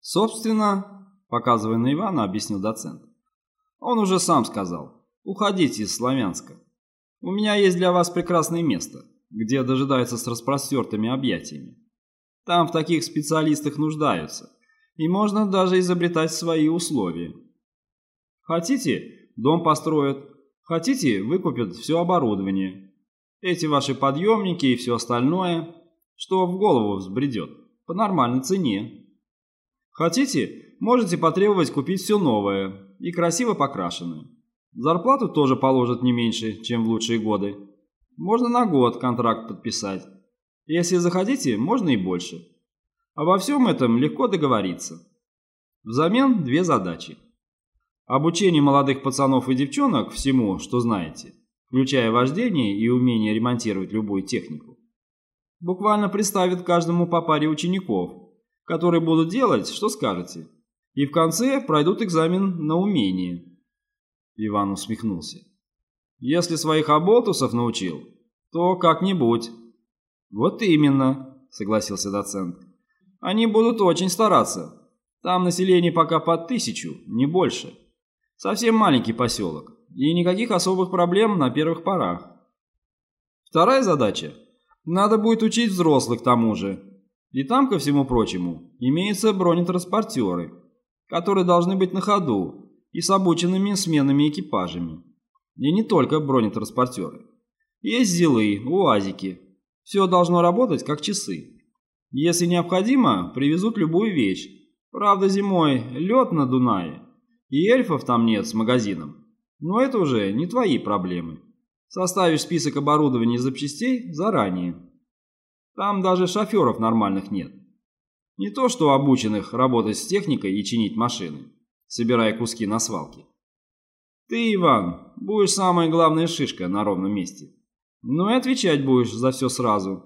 Собственно, показывая на Ивана, объяснил доцент. Он уже сам сказал, уходите из Славянска. У меня есть для вас прекрасное место, где дожидаются с распростертыми объятиями. Там в таких специалистах нуждаются, и можно даже изобретать свои условия. Хотите, дом построят, хотите, выкупят все оборудование. Эти ваши подъемники и все остальное, что в голову взбредет, по нормальной цене. Хотите, можете потребовать купить все новое и красиво покрашенное. Зарплату тоже положат не меньше, чем в лучшие годы. Можно на год контракт подписать. Если захотите, можно и больше. Обо всем этом легко договориться. Взамен две задачи. Обучение молодых пацанов и девчонок всему, что знаете, включая вождение и умение ремонтировать любую технику. Буквально представит каждому по паре учеников, которые будут делать, что скажете, и в конце пройдут экзамен на умение. Иван усмехнулся. Если своих оболтусов научил, то как-нибудь. Вот именно, согласился доцент. Они будут очень стараться. Там население пока под тысячу, не больше. Совсем маленький поселок, и никаких особых проблем на первых порах. Вторая задача. Надо будет учить взрослых тому же. И там, ко всему прочему, имеются бронетранспортеры, которые должны быть на ходу и с обученными сменными экипажами. И не только бронетранспортеры. Есть зилы, уазики. Все должно работать как часы. Если необходимо, привезут любую вещь. Правда, зимой лед на Дунае, и эльфов там нет с магазином. Но это уже не твои проблемы. Составишь список оборудования и запчастей заранее. Там даже шоферов нормальных нет. Не то что обученных работать с техникой и чинить машины, собирая куски на свалке. Ты, Иван, будешь самая главная шишка на ровном месте. Ну и отвечать будешь за все сразу.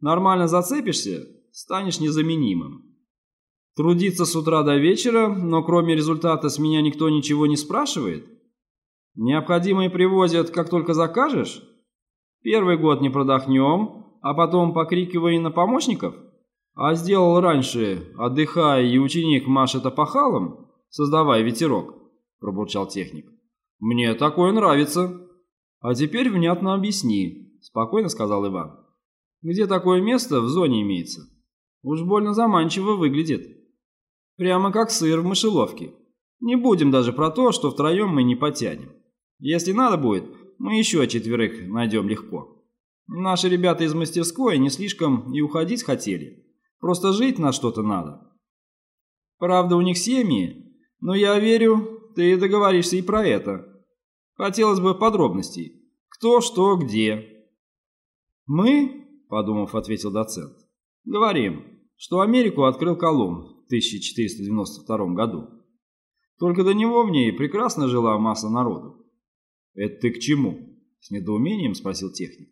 Нормально зацепишься, станешь незаменимым. Трудиться с утра до вечера, но кроме результата с меня никто ничего не спрашивает? Необходимые привозят, как только закажешь? Первый год не продохнем, а потом покрикивай на помощников? А сделал раньше, отдыхая, и ученик машет опахалом, создавая ветерок, пробурчал техник. Мне такое нравится. А теперь внятно объясни, спокойно сказал Иван. Где такое место в зоне имеется? Уж больно заманчиво выглядит. Прямо как сыр в мышеловке. Не будем даже про то, что втроем мы не потянем. Если надо будет, мы еще четверых найдем легко. Наши ребята из мастерской не слишком и уходить хотели. Просто жить на что-то надо. Правда, у них семьи, но я верю, ты договоришься и про это. Хотелось бы подробностей. Кто, что, где. Мы подумав, ответил доцент. Говорим, что Америку открыл Колумб в 1492 году. Только до него в ней прекрасно жила масса народу. Это ты к чему? С недоумением спросил техник.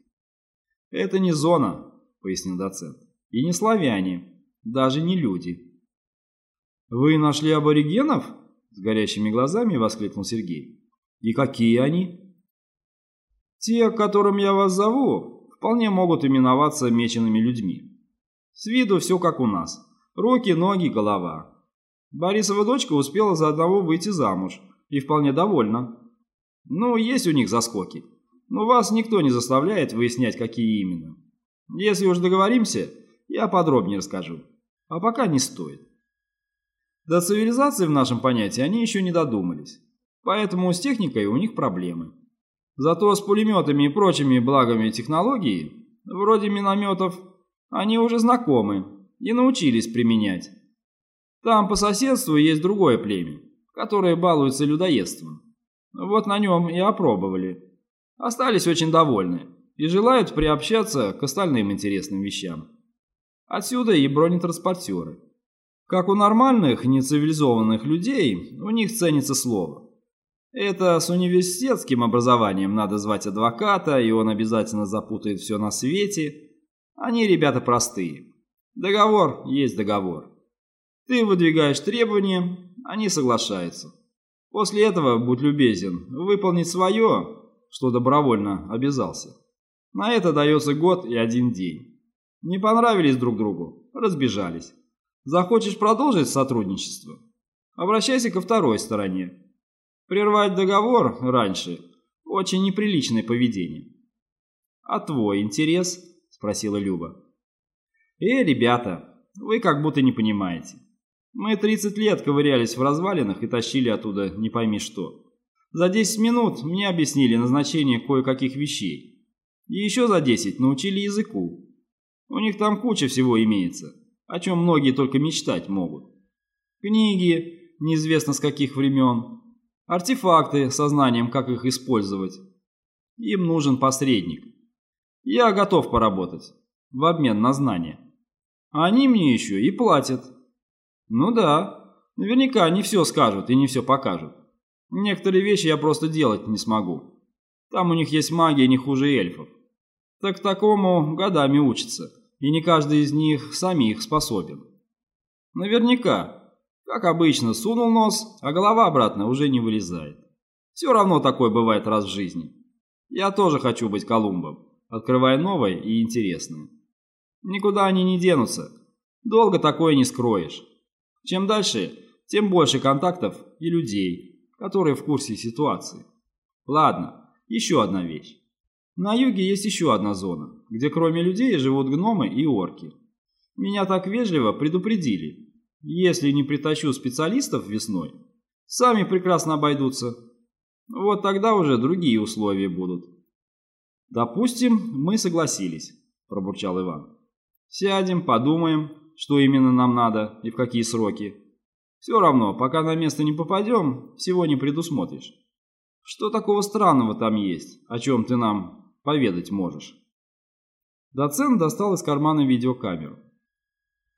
Это не зона, пояснил доцент. И не славяне, даже не люди. Вы нашли аборигенов? С горящими глазами воскликнул Сергей. И какие они? Те, к которым я вас зову, вполне могут именоваться меченными людьми. С виду все как у нас. Руки, ноги, голова. Борисова дочка успела за одного выйти замуж и вполне довольна. Ну, есть у них заскоки. Но вас никто не заставляет выяснять, какие именно. Если уж договоримся, я подробнее расскажу. А пока не стоит. До цивилизации в нашем понятии они еще не додумались. Поэтому с техникой у них проблемы. Зато с пулеметами и прочими благами технологии, вроде минометов, они уже знакомы и научились применять. Там по соседству есть другое племя, которое балуется людоедством. Вот на нем и опробовали. Остались очень довольны и желают приобщаться к остальным интересным вещам. Отсюда и бронетранспортеры. Как у нормальных, нецивилизованных людей, у них ценится слово. Это с университетским образованием надо звать адвоката, и он обязательно запутает все на свете. Они ребята простые. Договор есть договор. Ты выдвигаешь требования, они соглашаются. После этого, будь любезен, выполнить свое, что добровольно обязался. На это дается год и один день. Не понравились друг другу, разбежались. Захочешь продолжить сотрудничество? Обращайся ко второй стороне. Прервать договор раньше – очень неприличное поведение. «А твой интерес?» – спросила Люба. «Э, ребята, вы как будто не понимаете. Мы 30 лет ковырялись в развалинах и тащили оттуда не пойми что. За 10 минут мне объяснили назначение кое-каких вещей. И еще за 10 научили языку. У них там куча всего имеется, о чем многие только мечтать могут. Книги, неизвестно с каких времен, артефакты со знанием, как их использовать. Им нужен посредник. Я готов поработать, в обмен на знания. Они мне еще и платят. Ну да, наверняка не все скажут и не все покажут. Некоторые вещи я просто делать не смогу. Там у них есть магия не хуже эльфов. Так такому годами учатся, и не каждый из них самих способен. Наверняка как обычно, сунул нос, а голова обратно уже не вылезает. Все равно такое бывает раз в жизни. Я тоже хочу быть Колумбом, открывая новое и интересное. Никуда они не денутся. Долго такое не скроешь. Чем дальше, тем больше контактов и людей, которые в курсе ситуации. Ладно, еще одна вещь. На юге есть еще одна зона, где кроме людей живут гномы и орки. Меня так вежливо предупредили, если не притащу специалистов весной, сами прекрасно обойдутся. Вот тогда уже другие условия будут. Допустим, мы согласились, пробурчал Иван. Сядем, подумаем, что именно нам надо и в какие сроки. Все равно, пока на место не попадем, всего не предусмотришь. Что такого странного там есть, о чем ты нам поведать можешь? Доцент достал из кармана видеокамеру.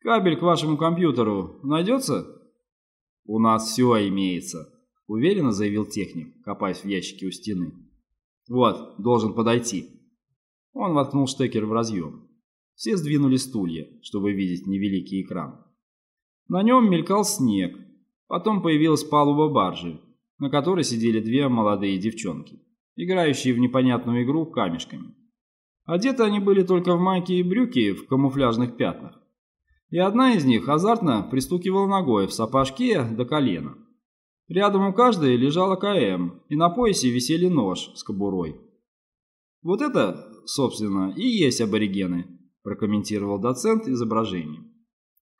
Кабель к вашему компьютеру найдется? У нас все имеется, уверенно заявил техник, копаясь в ящике у стены. Вот, должен подойти. Он воткнул штекер в разъем. Все сдвинули стулья, чтобы видеть невеликий экран. На нем мелькал снег. Потом появилась палуба баржи, на которой сидели две молодые девчонки, играющие в непонятную игру камешками. Одеты они были только в майки и брюки в камуфляжных пятнах и одна из них азартно пристукивала ногой в сапожке до колена. Рядом у каждой лежала КМ, и на поясе висели нож с кобурой. «Вот это, собственно, и есть аборигены», – прокомментировал доцент изображением.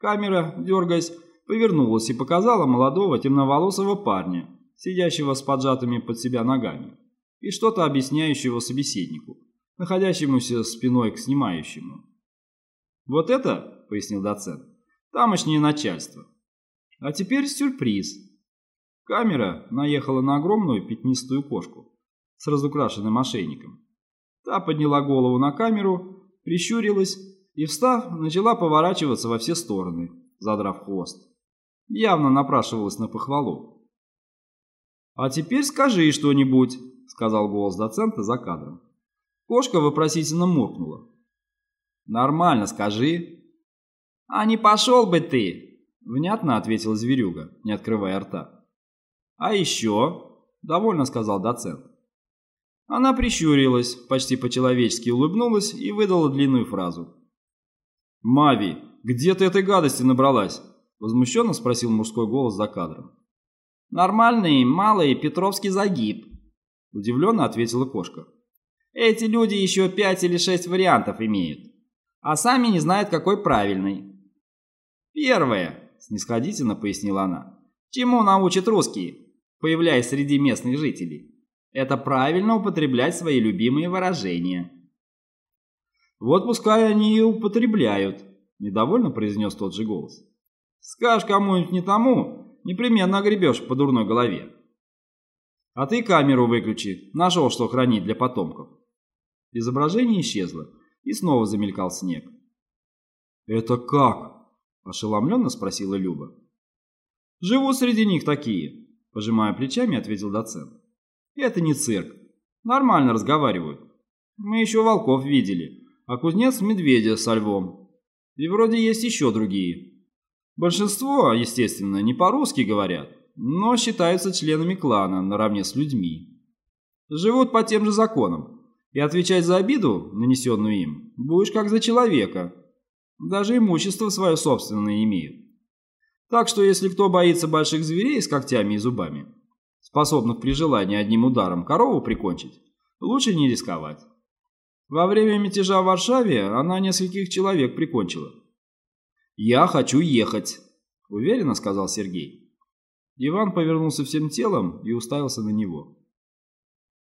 Камера, дергаясь, повернулась и показала молодого темноволосого парня, сидящего с поджатыми под себя ногами, и что-то объясняющего собеседнику, находящемуся спиной к снимающему. «Вот это — пояснил доцент. «Тамошнее начальство. А теперь сюрприз». Камера наехала на огромную пятнистую кошку с разукрашенным ошейником. Та подняла голову на камеру, прищурилась и, встав, начала поворачиваться во все стороны, задрав хвост. Явно напрашивалась на похвалу. «А теперь скажи что-нибудь», — сказал голос доцента за кадром. Кошка вопросительно муркнула. «Нормально скажи», «А не пошел бы ты!» — внятно ответил зверюга, не открывая рта. «А еще?» — довольно сказал доцент. Она прищурилась, почти по-человечески улыбнулась и выдала длинную фразу. «Мави, где ты этой гадости набралась?» — возмущенно спросил мужской голос за кадром. «Нормальный, малый петровский загиб», — удивленно ответила кошка. «Эти люди еще пять или шесть вариантов имеют, а сами не знают, какой правильный. «Первое», – снисходительно пояснила она, – «чему научат русские, появляясь среди местных жителей? Это правильно употреблять свои любимые выражения». «Вот пускай они и употребляют», – недовольно произнес тот же голос. «Скажешь кому-нибудь не тому, непременно огребешь по дурной голове». «А ты камеру выключи, нашел, что хранить для потомков». Изображение исчезло, и снова замелькал снег. «Это как?» Ошеломленно спросила Люба. «Живут среди них такие», – пожимая плечами, ответил доцент. «Это не цирк. Нормально разговаривают. Мы еще волков видели, а кузнец – медведя со львом. И вроде есть еще другие. Большинство, естественно, не по-русски говорят, но считаются членами клана наравне с людьми. Живут по тем же законам, и отвечать за обиду, нанесенную им, будешь как за человека, даже имущество свое собственное имеют. Так что если кто боится больших зверей с когтями и зубами, способных при желании одним ударом корову прикончить, лучше не рисковать. Во время мятежа в Варшаве она нескольких человек прикончила. «Я хочу ехать», — уверенно сказал Сергей. Иван повернулся всем телом и уставился на него.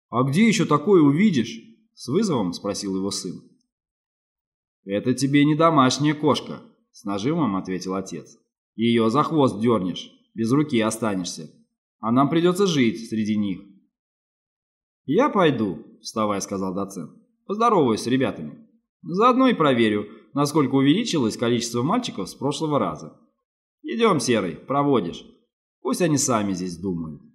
«А где еще такое увидишь?» — с вызовом спросил его сын. «Это тебе не домашняя кошка», — с нажимом ответил отец. «Ее за хвост дернешь, без руки останешься, а нам придется жить среди них». «Я пойду», — вставая сказал доцент. «Поздороваюсь с ребятами. Заодно и проверю, насколько увеличилось количество мальчиков с прошлого раза. Идем, Серый, проводишь. Пусть они сами здесь думают».